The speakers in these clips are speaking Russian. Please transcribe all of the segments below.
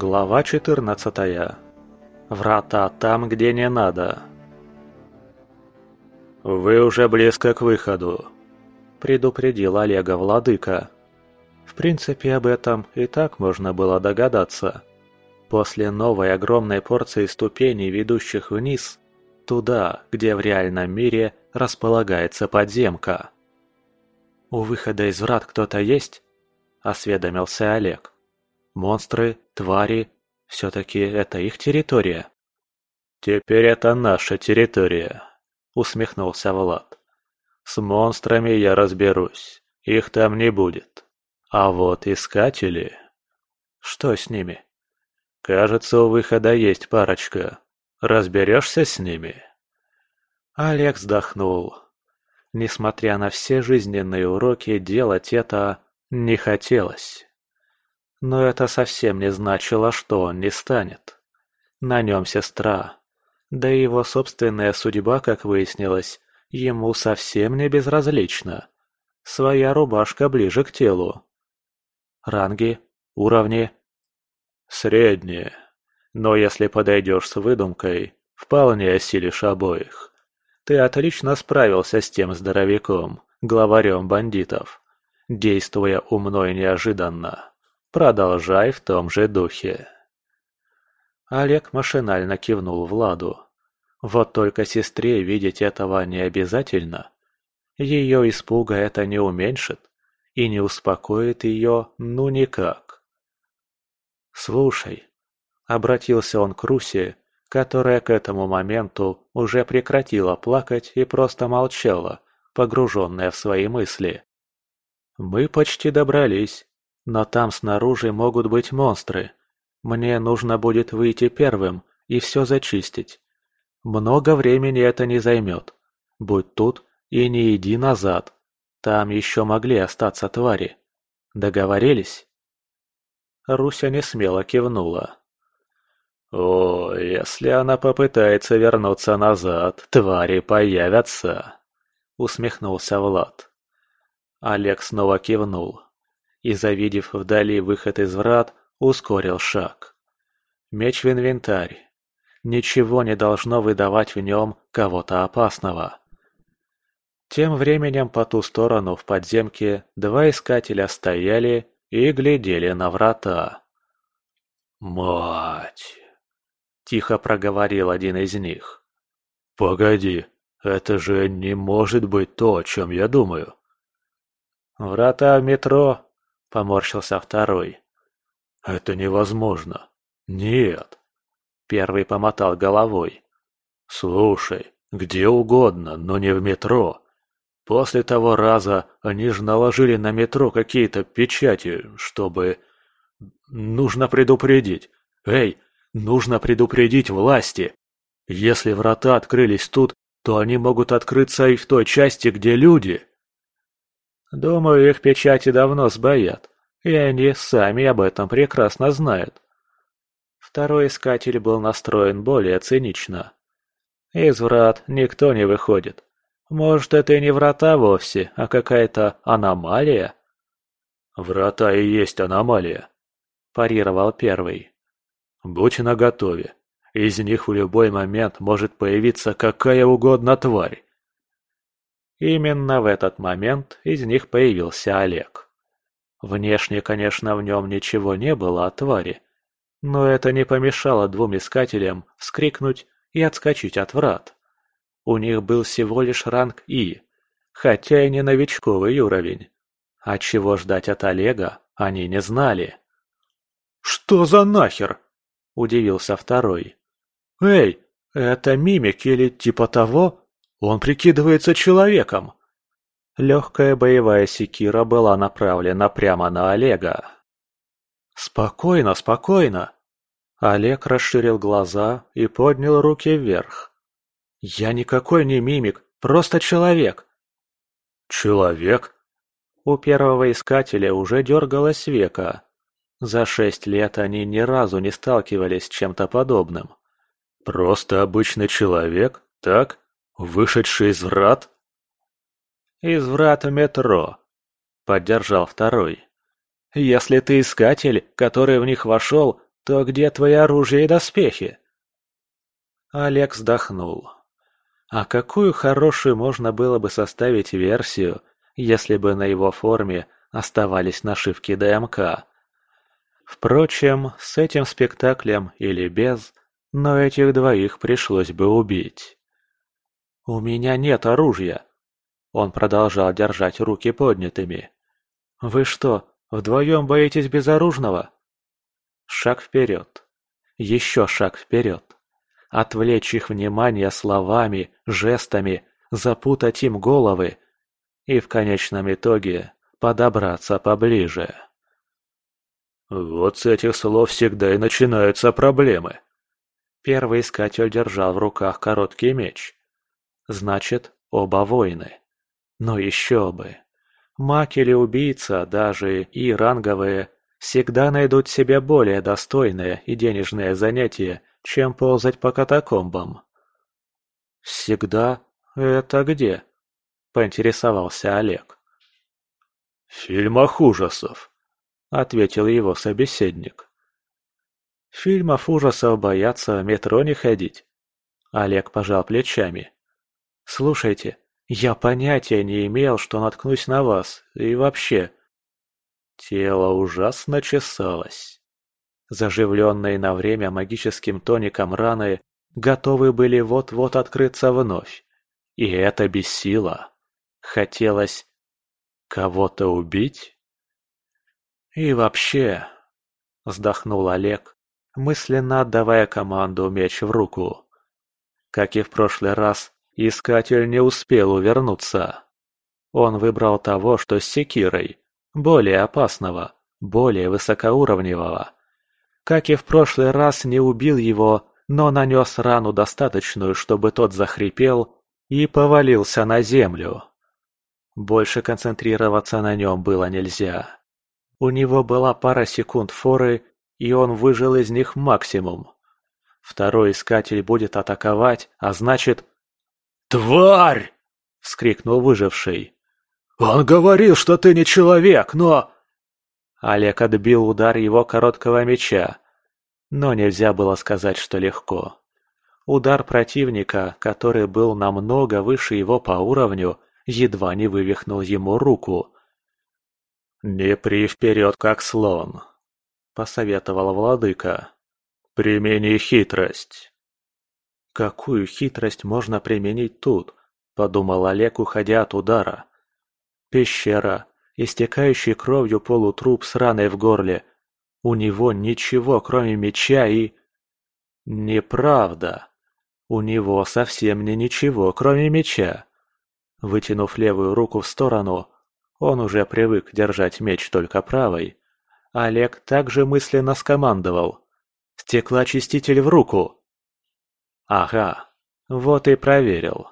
Глава 14. Врата там, где не надо. «Вы уже близко к выходу», – предупредил Олега владыка. В принципе, об этом и так можно было догадаться. После новой огромной порции ступеней, ведущих вниз, туда, где в реальном мире располагается подземка. «У выхода из врат кто-то есть?» – осведомился Олег. Монстры, твари – все-таки это их территория. «Теперь это наша территория», – усмехнулся Влад. «С монстрами я разберусь, их там не будет. А вот искатели...» «Что с ними?» «Кажется, у выхода есть парочка. Разберешься с ними?» Олег вздохнул. Несмотря на все жизненные уроки, делать это не хотелось. Но это совсем не значило, что он не станет. На нем сестра. Да и его собственная судьба, как выяснилось, ему совсем не безразлична. Своя рубашка ближе к телу. Ранги? Уровни? Средние. Но если подойдешь с выдумкой, вполне осилишь обоих. Ты отлично справился с тем здоровяком, главарем бандитов, действуя умно и неожиданно. Продолжай в том же духе. Олег машинально кивнул Владу. Вот только сестре видеть этого не обязательно. Ее испуга это не уменьшит и не успокоит ее ну никак. «Слушай», — обратился он к Русе, которая к этому моменту уже прекратила плакать и просто молчала, погруженная в свои мысли. «Мы почти добрались. Но там снаружи могут быть монстры. Мне нужно будет выйти первым и все зачистить. Много времени это не займет. Будь тут и не иди назад. Там еще могли остаться твари. Договорились?» Руся не смело кивнула. «О, если она попытается вернуться назад, твари появятся!» Усмехнулся Влад. Олег снова кивнул и, завидев вдали выход из врат, ускорил шаг. Меч в инвентарь. Ничего не должно выдавать в нем кого-то опасного. Тем временем по ту сторону в подземке два искателя стояли и глядели на врата. «Мать!» – тихо проговорил один из них. «Погоди, это же не может быть то, о чем я думаю». «Врата в метро – поморщился второй. «Это невозможно. Нет». Первый помотал головой. «Слушай, где угодно, но не в метро. После того раза они же наложили на метро какие-то печати, чтобы... Нужно предупредить. Эй, нужно предупредить власти. Если врата открылись тут, то они могут открыться и в той части, где люди. Думаю, их печати давно сбоят, и они сами об этом прекрасно знают. Второй искатель был настроен более цинично. Из врат никто не выходит. Может, это и не врата вовсе, а какая-то аномалия? Врата и есть аномалия, парировал первый. Будь наготове. Из них в любой момент может появиться какая угодно тварь. Именно в этот момент из них появился Олег. Внешне, конечно, в нем ничего не было о твари, но это не помешало двум искателям вскрикнуть и отскочить от врат. У них был всего лишь ранг И, хотя и не новичковый уровень. А чего ждать от Олега, они не знали. «Что за нахер?» – удивился второй. «Эй, это мимик или типа того?» Он прикидывается человеком!» Легкая боевая секира была направлена прямо на Олега. «Спокойно, спокойно!» Олег расширил глаза и поднял руки вверх. «Я никакой не мимик, просто человек!» «Человек?» У первого искателя уже дергалось века. За шесть лет они ни разу не сталкивались с чем-то подобным. «Просто обычный человек, так?» Вышедший из врат? Из врат метро, поддержал второй. Если ты искатель, который в них вошел, то где твои оружие и доспехи?» Олег вздохнул. А какую хорошую можно было бы составить версию, если бы на его форме оставались нашивки ДМК? Впрочем, с этим спектаклем или без, но этих двоих пришлось бы убить. «У меня нет оружия!» Он продолжал держать руки поднятыми. «Вы что, вдвоем боитесь безоружного?» Шаг вперед. Еще шаг вперед. Отвлечь их внимание словами, жестами, запутать им головы и в конечном итоге подобраться поближе. Вот с этих слов всегда и начинаются проблемы. Первый искатель держал в руках короткий меч. Значит, оба воины. Но еще бы. Маг или убийца, даже и ранговые, всегда найдут себе более достойное и денежное занятие, чем ползать по катакомбам. «Всегда? Это где?» – поинтересовался Олег. «В фильмах ужасов», — ответил его собеседник. «Фильмов ужасов боятся в метро не ходить». Олег пожал плечами. «Слушайте, я понятия не имел, что наткнусь на вас, и вообще...» Тело ужасно чесалось. Заживленные на время магическим тоником раны готовы были вот-вот открыться вновь. И это бессило. Хотелось кого-то убить? «И вообще...» – вздохнул Олег, мысленно отдавая команду меч в руку. Как и в прошлый раз, искатель не успел увернуться. Он выбрал того, что с секирой, более опасного, более высокоуровневого. Как и в прошлый раз, не убил его, но нанес рану достаточную, чтобы тот захрипел и повалился на землю. Больше концентрироваться на нем было нельзя. У него была пара секунд форы, и он выжил из них максимум. Второй искатель будет атаковать, а значит... «Тварь!» — вскрикнул выживший. «Он говорил, что ты не человек, но...» Олег отбил удар его короткого меча. Но нельзя было сказать, что легко. Удар противника, который был намного выше его по уровню, едва не вывихнул ему руку. «Не при вперед, как слон», — посоветовал владыка. «Примени хитрость». «Какую хитрость можно применить тут?» — подумал Олег, уходя от удара. «Пещера, истекающий кровью полутруп с раной в горле. У него ничего, кроме меча и...» «Неправда. У него совсем не ничего, кроме меча». Вытянув левую руку в сторону, он уже привык держать меч только правой. Олег также мысленно скомандовал. «Стеклоочиститель в руку!» Ага, вот и проверил.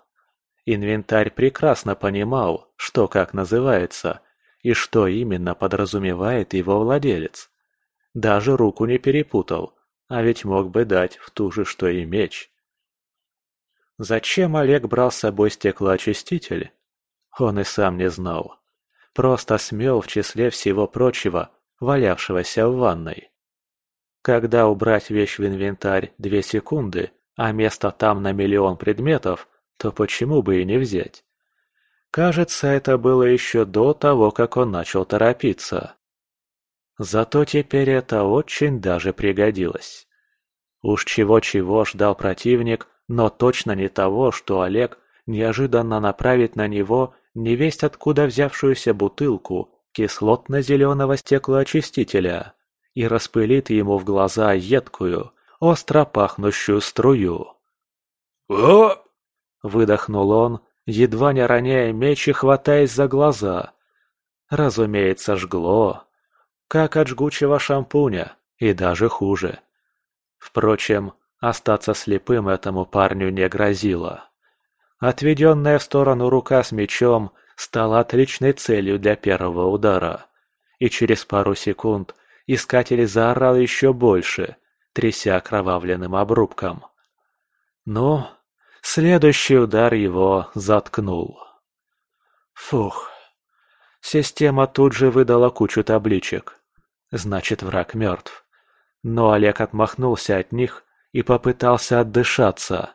Инвентарь прекрасно понимал, что как называется, и что именно подразумевает его владелец. Даже руку не перепутал, а ведь мог бы дать в ту же, что и меч. Зачем Олег брал с собой стеклоочиститель? Он и сам не знал. Просто смел в числе всего прочего, валявшегося в ванной. Когда убрать вещь в инвентарь две секунды, а место там на миллион предметов, то почему бы и не взять? Кажется, это было еще до того, как он начал торопиться. Зато теперь это очень даже пригодилось. Уж чего-чего ждал противник, но точно не того, что Олег неожиданно направит на него невесть откуда взявшуюся бутылку кислотно-зеленого стеклоочистителя и распылит ему в глаза едкую, остро пахнущую струю. «О!» — выдохнул он, едва не роняя меч и хватаясь за глаза. Разумеется, жгло, как от жгучего шампуня, и даже хуже. Впрочем, остаться слепым этому парню не грозило. Отведенная в сторону рука с мечом стала отличной целью для первого удара. И через пару секунд искатель заорал еще больше, тряся окровавленным обрубком. Но следующий удар его заткнул. Фух. Система тут же выдала кучу табличек. Значит, враг мертв. Но Олег отмахнулся от них и попытался отдышаться.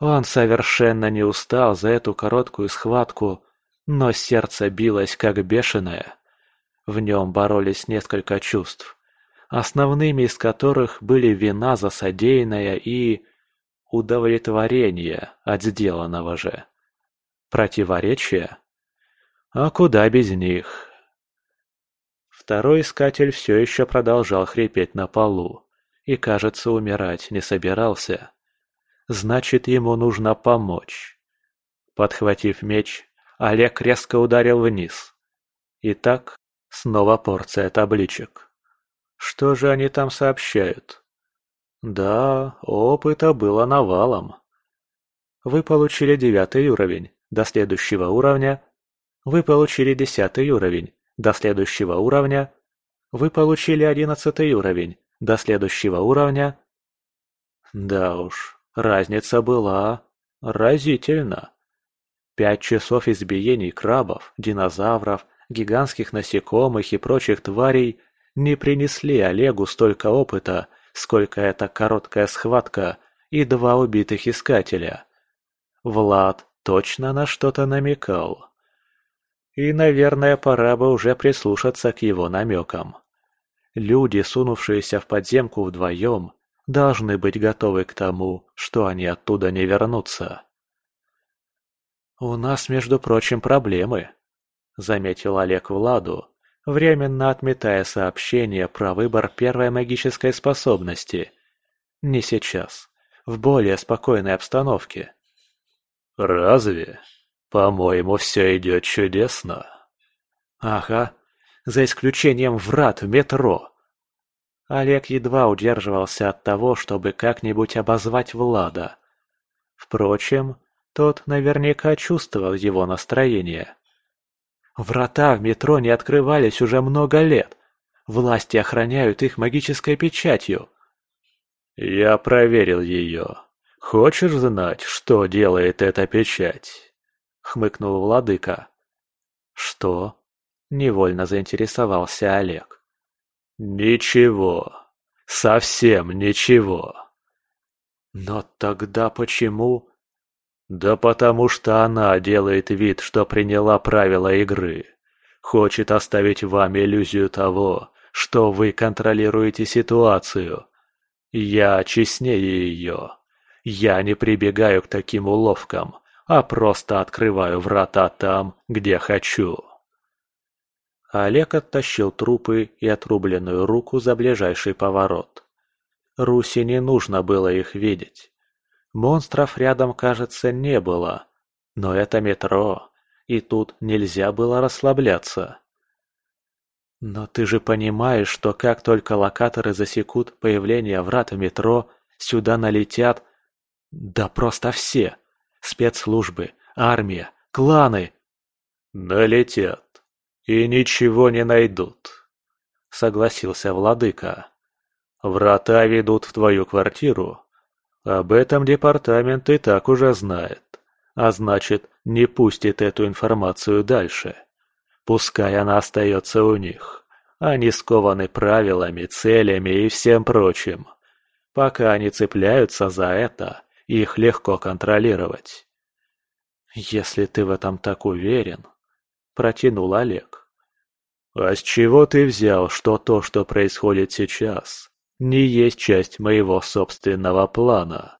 Он совершенно не устал за эту короткую схватку, но сердце билось как бешеное. В нем боролись несколько чувств, основными из которых были вина за содеянное и удовлетворение от сделанного же. Противоречия? А куда без них? Второй искатель все еще продолжал хрипеть на полу и, кажется, умирать не собирался. Значит, ему нужно помочь. Подхватив меч, Олег резко ударил вниз. Итак, снова порция табличек. Что же они там сообщают? Да, опыта было навалом. Вы получили девятый уровень. До следующего уровня. Вы получили десятый уровень. До следующего уровня. Вы получили одиннадцатый уровень. До следующего уровня. Да уж, разница была разительна. Пять часов избиений крабов, динозавров, гигантских насекомых и прочих тварей не принесли Олегу столько опыта, сколько эта короткая схватка и два убитых искателя. Влад точно на что-то намекал. И, наверное, пора бы уже прислушаться к его намекам. Люди, сунувшиеся в подземку вдвоем, должны быть готовы к тому, что они оттуда не вернутся. «У нас, между прочим, проблемы», — заметил Олег Владу, временно отметая сообщение про выбор первой магической способности. Не сейчас, в более спокойной обстановке. «Разве? По-моему, все идет чудесно». «Ага, за исключением врат в метро». Олег едва удерживался от того, чтобы как-нибудь обозвать Влада. Впрочем, тот наверняка чувствовал его настроение. Врата в метро не открывались уже много лет. Власти охраняют их магической печатью. Я проверил ее. Хочешь знать, что делает эта печать? Хмыкнул владыка. Что? Невольно заинтересовался Олег. Ничего. Совсем ничего. Но тогда почему... Да потому что она делает вид, что приняла правила игры. Хочет оставить вам иллюзию того, что вы контролируете ситуацию. Я честнее ее. Я не прибегаю к таким уловкам, а просто открываю врата там, где хочу. Олег оттащил трупы и отрубленную руку за ближайший поворот. Руси не нужно было их видеть. Монстров рядом, кажется, не было. Но это метро, и тут нельзя было расслабляться. Но ты же понимаешь, что как только локаторы засекут появление врат в метро, сюда налетят... Да просто все. Спецслужбы, армия, кланы. Налетят. И ничего не найдут. Согласился владыка. Врата ведут в твою квартиру, об этом департамент и так уже знает, а значит, не пустит эту информацию дальше. Пускай она остается у них. Они скованы правилами, целями и всем прочим. Пока они цепляются за это, их легко контролировать. «Если ты в этом так уверен», — протянул Олег. «А с чего ты взял, что то, что происходит сейчас, не есть часть моего собственного плана.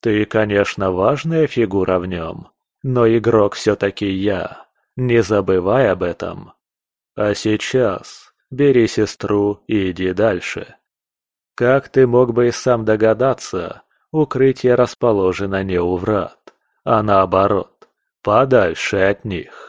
Ты, конечно, важная фигура в нем, но игрок все-таки я, не забывай об этом. А сейчас бери сестру и иди дальше. Как ты мог бы и сам догадаться, укрытие расположено не у врат, а наоборот, подальше от них.